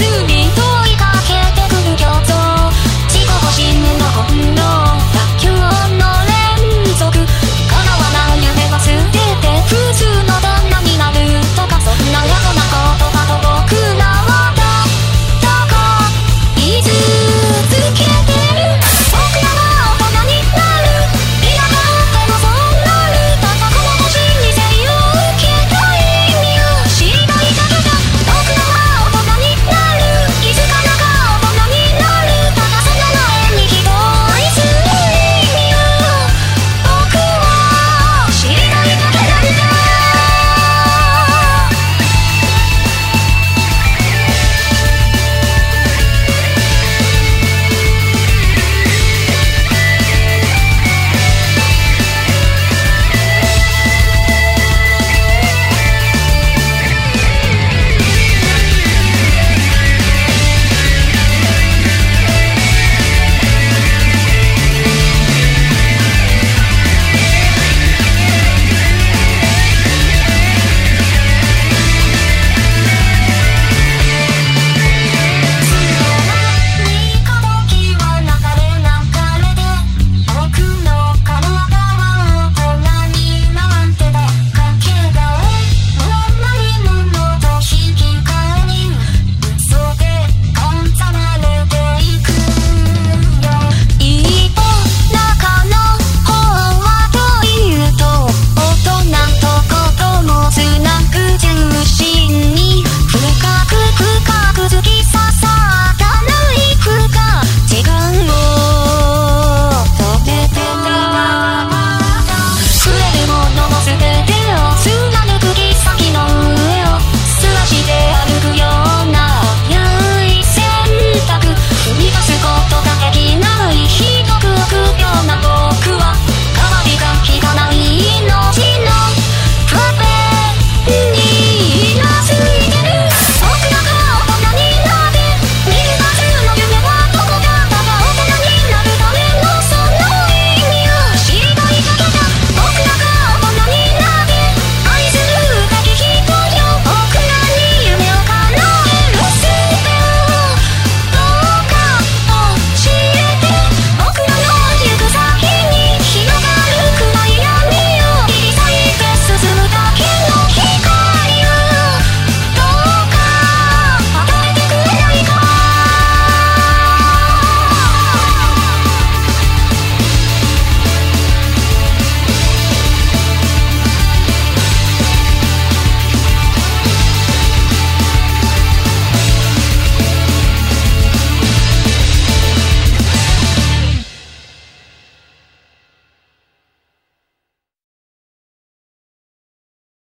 週に